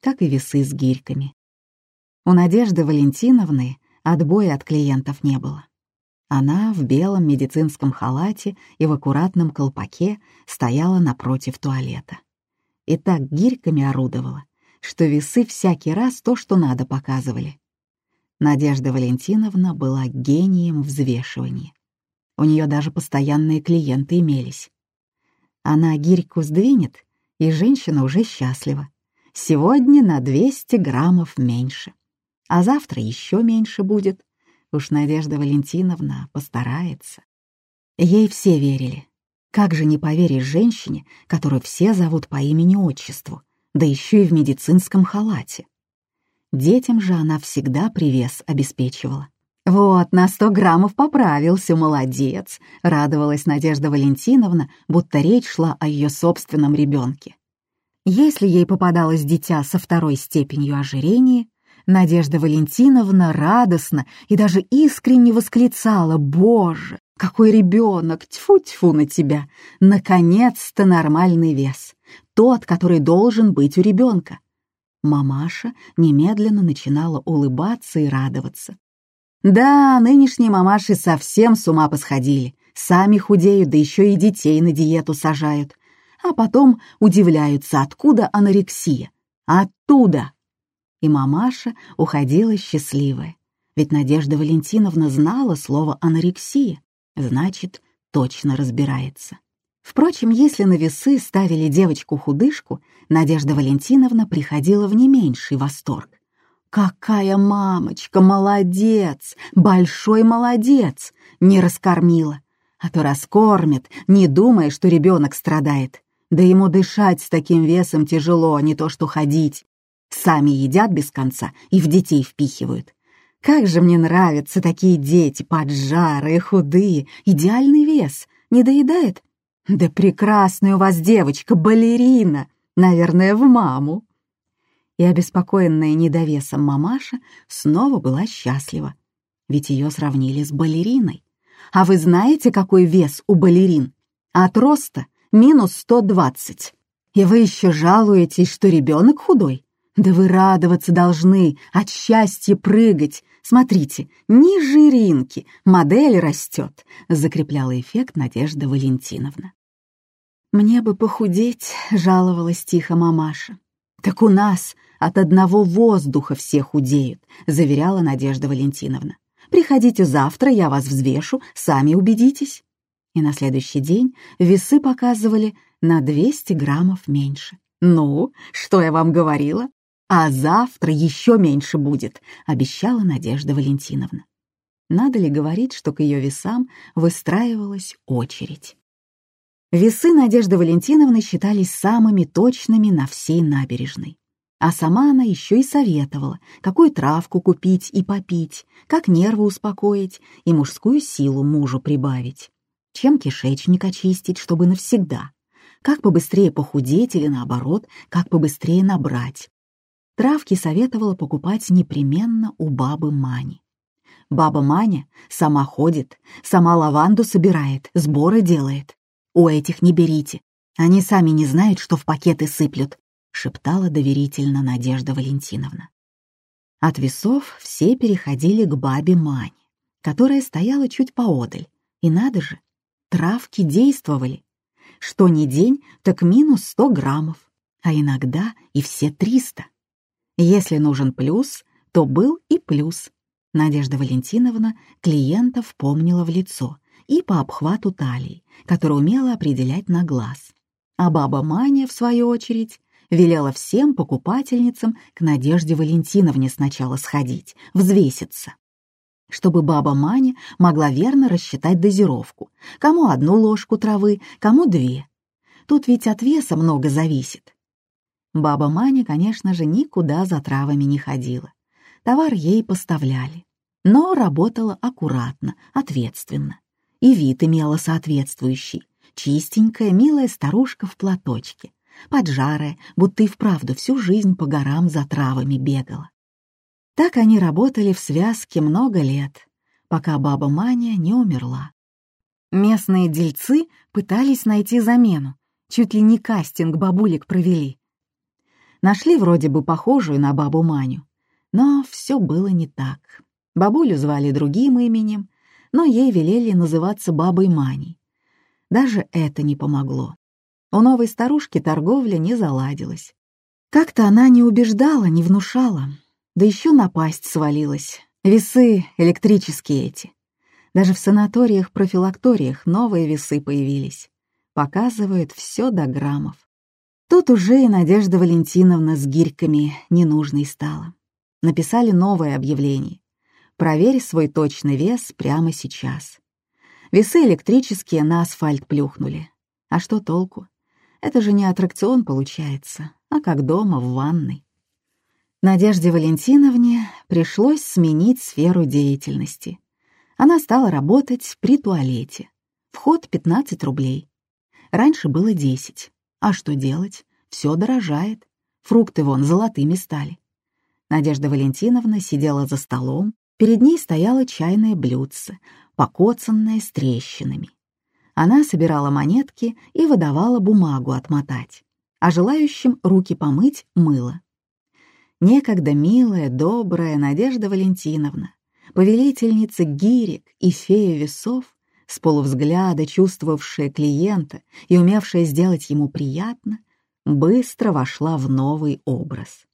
как и весы с гирьками. У Надежды Валентиновны отбоя от клиентов не было. Она в белом медицинском халате и в аккуратном колпаке стояла напротив туалета. И так гирьками орудовала, что весы всякий раз то, что надо, показывали. Надежда Валентиновна была гением взвешивания. У нее даже постоянные клиенты имелись. Она гирьку сдвинет, и женщина уже счастлива. Сегодня на 200 граммов меньше. А завтра еще меньше будет. Уж Надежда Валентиновна постарается. Ей все верили. Как же не поверишь женщине, которую все зовут по имени-отчеству, да еще и в медицинском халате? Детям же она всегда привес обеспечивала. «Вот, на сто граммов поправился, молодец!» — радовалась Надежда Валентиновна, будто речь шла о ее собственном ребенке. Если ей попадалось дитя со второй степенью ожирения, Надежда Валентиновна радостно и даже искренне восклицала «Боже, какой ребенок! Тьфу-тьфу на тебя! Наконец-то нормальный вес! Тот, который должен быть у ребенка!» Мамаша немедленно начинала улыбаться и радоваться. Да, нынешние мамаши совсем с ума посходили. Сами худеют, да еще и детей на диету сажают. А потом удивляются, откуда анорексия. Оттуда! И мамаша уходила счастливая. Ведь Надежда Валентиновна знала слово «анорексия», значит, точно разбирается. Впрочем, если на весы ставили девочку-худышку, Надежда Валентиновна приходила в не меньший восторг. Какая мамочка, молодец, большой молодец, не раскормила. А то раскормит, не думая, что ребенок страдает. Да ему дышать с таким весом тяжело, не то что ходить. Сами едят без конца и в детей впихивают. Как же мне нравятся такие дети, поджарые, худые, идеальный вес. Не доедает? Да прекрасная у вас девочка, балерина. Наверное, в маму и обеспокоенная недовесом мамаша снова была счастлива, ведь ее сравнили с балериной. А вы знаете, какой вес у балерин? От роста минус 120. И вы еще жалуетесь, что ребенок худой? Да вы радоваться должны, от счастья прыгать. Смотрите, ни жиринки, модель растет, закрепляла эффект Надежда Валентиновна. «Мне бы похудеть», — жаловалась тихо мамаша. «Так у нас от одного воздуха все худеют», — заверяла Надежда Валентиновна. «Приходите завтра, я вас взвешу, сами убедитесь». И на следующий день весы показывали на 200 граммов меньше. «Ну, что я вам говорила? А завтра еще меньше будет», — обещала Надежда Валентиновна. Надо ли говорить, что к ее весам выстраивалась очередь? Весы Надежды Валентиновны считались самыми точными на всей набережной. А сама она еще и советовала, какую травку купить и попить, как нервы успокоить и мужскую силу мужу прибавить, чем кишечник очистить, чтобы навсегда, как побыстрее похудеть или наоборот, как побыстрее набрать. Травки советовала покупать непременно у бабы Мани. Баба Маня сама ходит, сама лаванду собирает, сборы делает. У этих не берите, они сами не знают, что в пакеты сыплют, шептала доверительно Надежда Валентиновна. От весов все переходили к бабе Мане, которая стояла чуть поодаль. И надо же, травки действовали. Что ни день, так минус сто граммов, а иногда и все триста. Если нужен плюс, то был и плюс. Надежда Валентиновна клиентов помнила в лицо и по обхвату талии, который умела определять на глаз. А баба Маня, в свою очередь, велела всем покупательницам к Надежде Валентиновне сначала сходить, взвеситься, чтобы баба Маня могла верно рассчитать дозировку, кому одну ложку травы, кому две. Тут ведь от веса много зависит. Баба Маня, конечно же, никуда за травами не ходила. Товар ей поставляли. Но работала аккуратно, ответственно. И вид имела соответствующий. Чистенькая, милая старушка в платочке. Поджарая, будто и вправду всю жизнь по горам за травами бегала. Так они работали в связке много лет, пока баба Маня не умерла. Местные дельцы пытались найти замену, чуть ли не кастинг бабулек провели. Нашли вроде бы похожую на бабу Маню, но все было не так. Бабулю звали другим именем, но ей велели называться бабой Маней. Даже это не помогло. У новой старушки торговля не заладилась. Как-то она не убеждала, не внушала, да еще напасть свалилась. Весы электрические эти. Даже в санаториях-профилакториях новые весы появились. Показывают все до граммов. Тут уже и Надежда Валентиновна с гирьками ненужной стала. Написали новое объявление. Проверь свой точный вес прямо сейчас. Весы электрические на асфальт плюхнули. А что толку? Это же не аттракцион получается, а как дома в ванной. Надежде Валентиновне пришлось сменить сферу деятельности. Она стала работать при туалете. Вход 15 рублей. Раньше было 10. А что делать? Все дорожает. Фрукты вон золотыми стали. Надежда Валентиновна сидела за столом, перед ней стояло чайное блюдце, покоцанное с трещинами. Она собирала монетки и выдавала бумагу отмотать, а желающим руки помыть мыло. Некогда милая, добрая Надежда Валентиновна, повелительница гирек и фея весов, с полувзгляда чувствовавшая клиента и умевшая сделать ему приятно, быстро вошла в новый образ.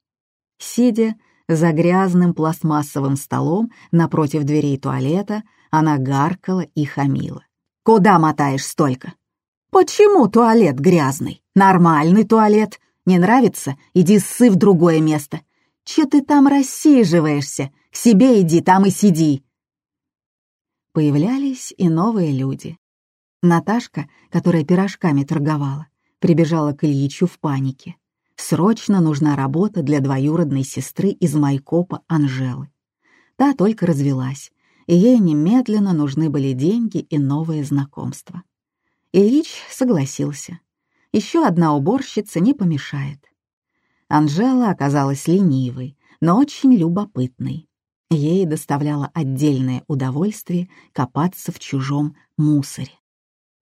Сидя за грязным пластмассовым столом напротив дверей туалета, она гаркала и хамила. «Куда мотаешь столько?» «Почему туалет грязный? Нормальный туалет. Не нравится? Иди ссы в другое место. Че ты там рассиживаешься? К себе иди, там и сиди появлялись и новые люди. Наташка, которая пирожками торговала, прибежала к Ильичу в панике. Срочно нужна работа для двоюродной сестры из Майкопа Анжелы. Та только развелась, и ей немедленно нужны были деньги и новые знакомства. Ильич согласился. Еще одна уборщица не помешает. Анжела оказалась ленивой, но очень любопытной. Ей доставляло отдельное удовольствие копаться в чужом мусоре.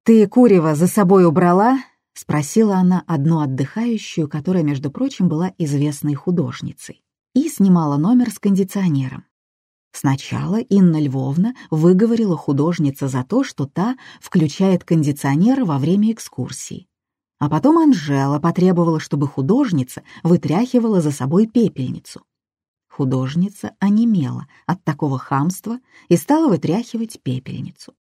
«Ты курева за собой убрала?» — спросила она одну отдыхающую, которая, между прочим, была известной художницей, и снимала номер с кондиционером. Сначала Инна Львовна выговорила художница за то, что та включает кондиционер во время экскурсии. А потом Анжела потребовала, чтобы художница вытряхивала за собой пепельницу. Художница онемела от такого хамства и стала вытряхивать пепельницу.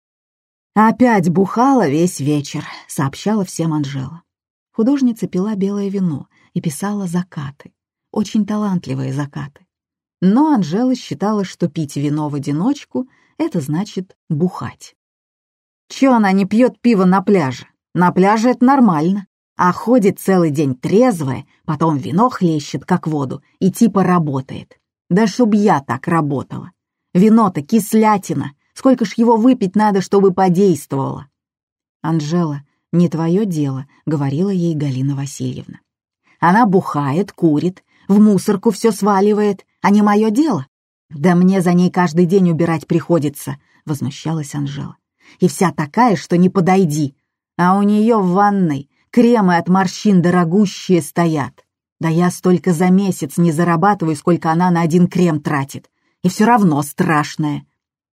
«Опять бухала весь вечер», — сообщала всем Анжела. Художница пила белое вино и писала закаты, очень талантливые закаты. Но Анжела считала, что пить вино в одиночку — это значит бухать. «Чё она не пьет пиво на пляже? На пляже это нормально. А ходит целый день трезвая, потом вино хлещет, как воду, и типа работает. Да чтоб я так работала. Вино-то кислятина. Сколько ж его выпить надо, чтобы подействовало? Анжела, не твое дело, говорила ей Галина Васильевна. Она бухает, курит, в мусорку все сваливает, а не мое дело. Да мне за ней каждый день убирать приходится, возмущалась Анжела. И вся такая, что не подойди. А у нее в ванной кремы от морщин дорогущие стоят. Да я столько за месяц не зарабатываю, сколько она на один крем тратит. И все равно страшное.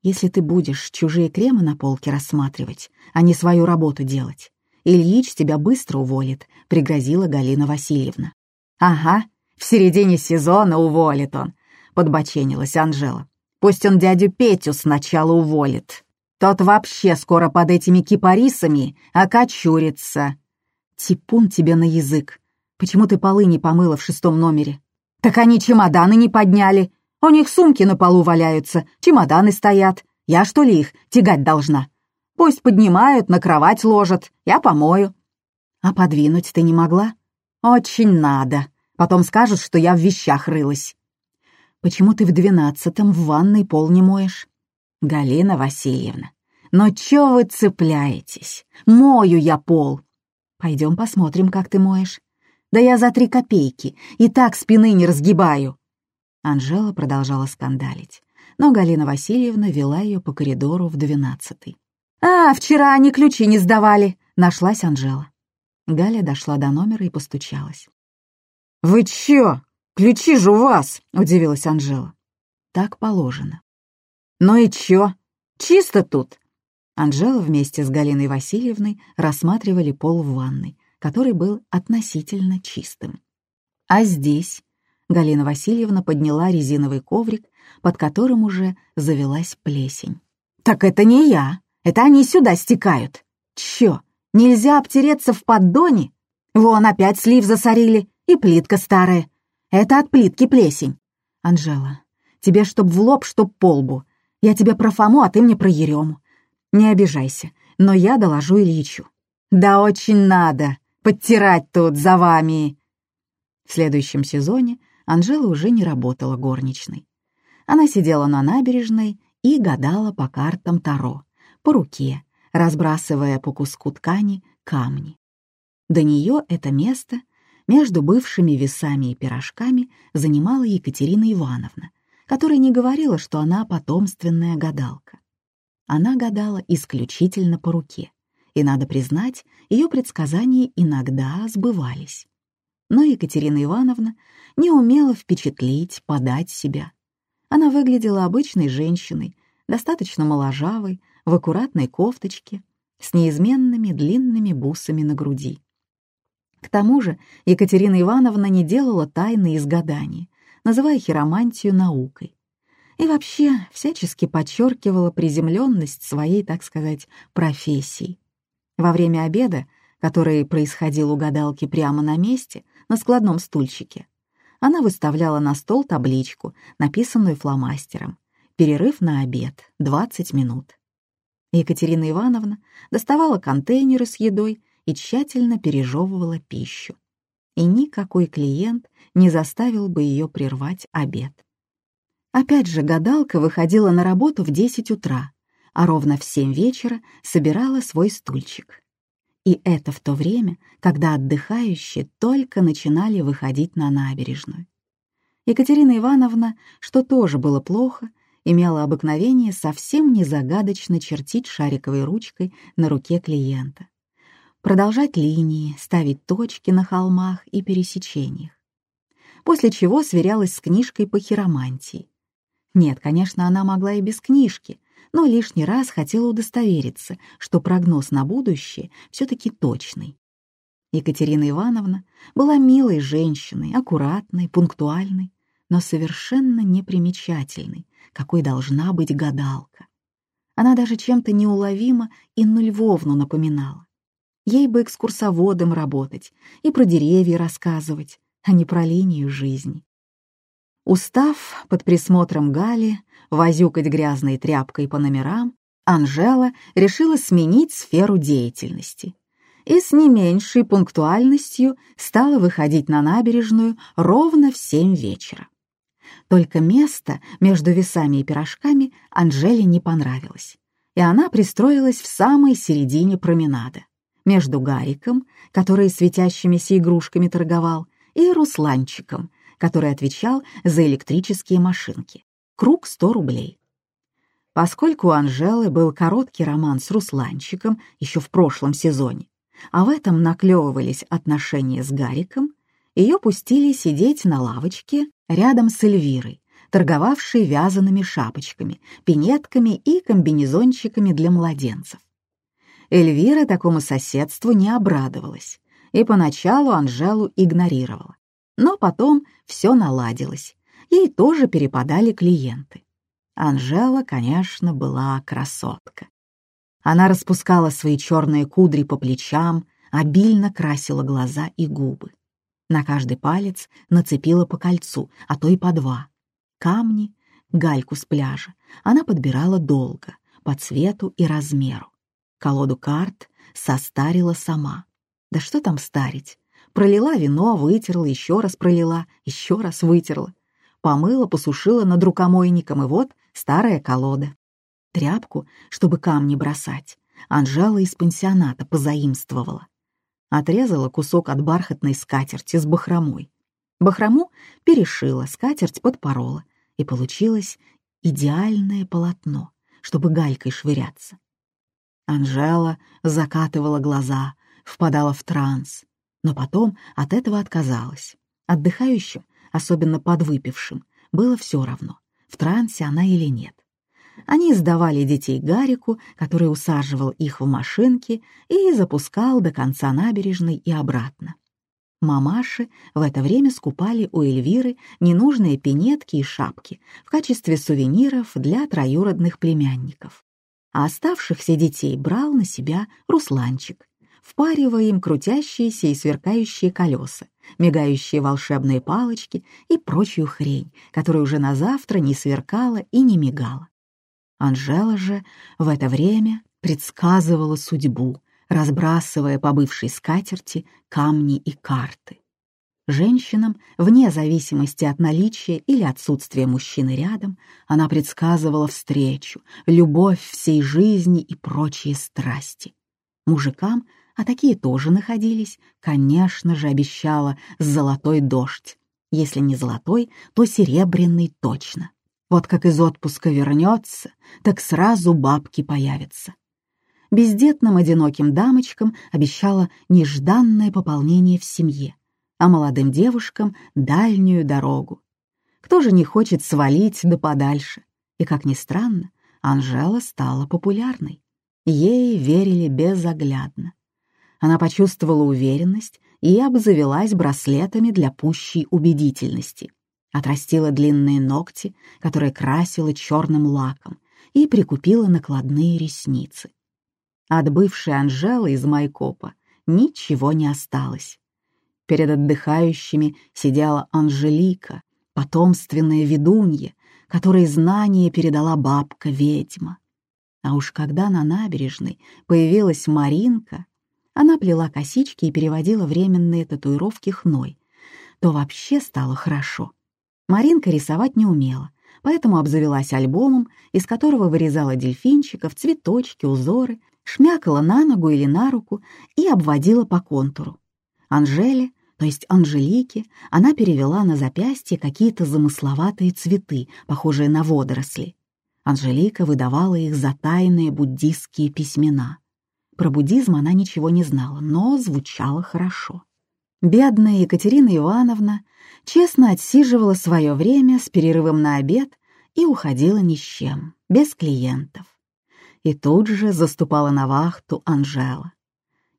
Если ты будешь чужие кремы на полке рассматривать, а не свою работу делать, Ильич тебя быстро уволит», — пригрозила Галина Васильевна. «Ага, в середине сезона уволит он», — подбоченилась Анжела. «Пусть он дядю Петю сначала уволит. Тот вообще скоро под этими кипарисами окочурится». «Типун тебе на язык. Почему ты полы не помыла в шестом номере?» «Так они чемоданы не подняли. У них сумки на полу валяются, чемоданы стоят. Я что ли их тягать должна?» Пусть поднимают, на кровать ложат, я помою. А подвинуть ты не могла? Очень надо. Потом скажут, что я в вещах рылась. Почему ты в двенадцатом в ванной пол не моешь? Галина Васильевна, но чё вы цепляетесь? Мою я пол. Пойдем посмотрим, как ты моешь. Да я за три копейки, и так спины не разгибаю. Анжела продолжала скандалить, но Галина Васильевна вела ее по коридору в двенадцатый. «А, вчера они ключи не сдавали», — нашлась Анжела. Галя дошла до номера и постучалась. «Вы чё? Ключи же у вас!» — удивилась Анжела. «Так положено». «Ну и чё? Чисто тут!» Анжела вместе с Галиной Васильевной рассматривали пол в ванной, который был относительно чистым. «А здесь?» — Галина Васильевна подняла резиновый коврик, под которым уже завелась плесень. «Так это не я!» Это они сюда стекают. Чё, нельзя обтереться в поддоне? Вон опять слив засорили, и плитка старая. Это от плитки плесень. Анжела, тебе чтоб в лоб, чтоб по лбу. Я тебе про Фому, а ты мне про Ерему. Не обижайся, но я доложу Ильичу. Да очень надо подтирать тут за вами. В следующем сезоне Анжела уже не работала горничной. Она сидела на набережной и гадала по картам Таро по руке, разбрасывая по куску ткани камни. До нее это место между бывшими весами и пирожками занимала Екатерина Ивановна, которая не говорила, что она потомственная гадалка. Она гадала исключительно по руке, и, надо признать, ее предсказания иногда сбывались. Но Екатерина Ивановна не умела впечатлить, подать себя. Она выглядела обычной женщиной, достаточно моложавой, в аккуратной кофточке с неизменными длинными бусами на груди. К тому же Екатерина Ивановна не делала тайны из гаданий, называя хиромантию наукой. И вообще всячески подчеркивала приземленность своей, так сказать, профессии. Во время обеда, который происходил у гадалки прямо на месте, на складном стульчике, она выставляла на стол табличку, написанную фломастером. Перерыв на обед — 20 минут. Екатерина Ивановна доставала контейнеры с едой и тщательно пережевывала пищу. И никакой клиент не заставил бы ее прервать обед. Опять же, гадалка выходила на работу в 10 утра, а ровно в 7 вечера собирала свой стульчик. И это в то время, когда отдыхающие только начинали выходить на набережную. Екатерина Ивановна, что тоже было плохо, имела обыкновение совсем незагадочно чертить шариковой ручкой на руке клиента, продолжать линии, ставить точки на холмах и пересечениях. После чего сверялась с книжкой по хиромантии. Нет, конечно, она могла и без книжки, но лишний раз хотела удостовериться, что прогноз на будущее все-таки точный. Екатерина Ивановна была милой женщиной, аккуратной, пунктуальной, но совершенно непримечательной, какой должна быть гадалка. Она даже чем-то неуловимо Инну Львовну напоминала. Ей бы экскурсоводом работать и про деревья рассказывать, а не про линию жизни. Устав под присмотром Гали возюкать грязной тряпкой по номерам, Анжела решила сменить сферу деятельности. и с не меньшей пунктуальностью стала выходить на набережную ровно в семь вечера. Только место между весами и пирожками Анжеле не понравилось, и она пристроилась в самой середине променада, между Гариком, который светящимися игрушками торговал, и Русланчиком, который отвечал за электрические машинки. Круг 100 рублей. Поскольку у Анжелы был короткий роман с Русланчиком еще в прошлом сезоне, а в этом наклевывались отношения с Гариком, ее пустили сидеть на лавочке рядом с Эльвирой, торговавшей вязаными шапочками, пинетками и комбинезончиками для младенцев. Эльвира такому соседству не обрадовалась и поначалу Анжелу игнорировала. Но потом все наладилось, ей тоже перепадали клиенты. Анжела, конечно, была красотка. Она распускала свои черные кудри по плечам, обильно красила глаза и губы. На каждый палец нацепила по кольцу, а то и по два. Камни, гальку с пляжа она подбирала долго, по цвету и размеру. Колоду карт состарила сама. Да что там старить? Пролила вино, вытерла, еще раз пролила, еще раз вытерла. Помыла, посушила над рукомойником, и вот старая колода. Тряпку, чтобы камни бросать, Анжела из пансионата позаимствовала. Отрезала кусок от бархатной скатерти с бахромой. Бахрому перешила, скатерть подпорола, и получилось идеальное полотно, чтобы галькой швыряться. Анжела закатывала глаза, впадала в транс, но потом от этого отказалась. Отдыхающим, особенно подвыпившим, было все равно, в трансе она или нет. Они сдавали детей Гарику, который усаживал их в машинки и запускал до конца набережной и обратно. Мамаши в это время скупали у Эльвиры ненужные пинетки и шапки в качестве сувениров для троюродных племянников. А оставшихся детей брал на себя Русланчик, впаривая им крутящиеся и сверкающие колеса, мигающие волшебные палочки и прочую хрень, которая уже на завтра не сверкала и не мигала. Анжела же в это время предсказывала судьбу, разбрасывая по бывшей скатерти камни и карты. Женщинам, вне зависимости от наличия или отсутствия мужчины рядом, она предсказывала встречу, любовь всей жизни и прочие страсти. Мужикам а такие тоже находились, конечно же, обещала золотой дождь. Если не золотой, то серебряный точно. Вот как из отпуска вернется, так сразу бабки появятся. Бездетным одиноким дамочкам обещала нежданное пополнение в семье, а молодым девушкам — дальнюю дорогу. Кто же не хочет свалить да подальше? И, как ни странно, Анжела стала популярной. Ей верили безоглядно. Она почувствовала уверенность и обзавелась браслетами для пущей убедительности. Отрастила длинные ногти, которые красила черным лаком, и прикупила накладные ресницы. От бывшей Анжелы из Майкопа ничего не осталось. Перед отдыхающими сидела Анжелика, потомственная ведунья, которой знание передала бабка-ведьма. А уж когда на набережной появилась Маринка, она плела косички и переводила временные татуировки хной, то вообще стало хорошо. Маринка рисовать не умела, поэтому обзавелась альбомом, из которого вырезала дельфинчиков, цветочки, узоры, шмякала на ногу или на руку и обводила по контуру. Анжеле, то есть Анжелике, она перевела на запястье какие-то замысловатые цветы, похожие на водоросли. Анжелика выдавала их за тайные буддистские письмена. Про буддизм она ничего не знала, но звучало хорошо. Бедная Екатерина Ивановна честно отсиживала свое время с перерывом на обед и уходила ни с чем, без клиентов. И тут же заступала на вахту Анжела.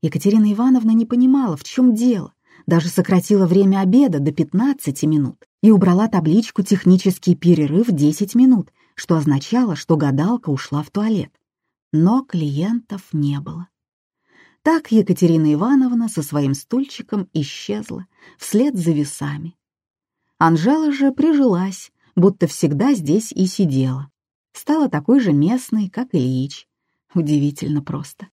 Екатерина Ивановна не понимала, в чем дело, даже сократила время обеда до 15 минут и убрала табличку «Технический перерыв 10 минут», что означало, что гадалка ушла в туалет. Но клиентов не было. Так Екатерина Ивановна со своим стульчиком исчезла вслед за весами. Анжела же прижилась, будто всегда здесь и сидела. Стала такой же местной, как Ильич. Удивительно просто.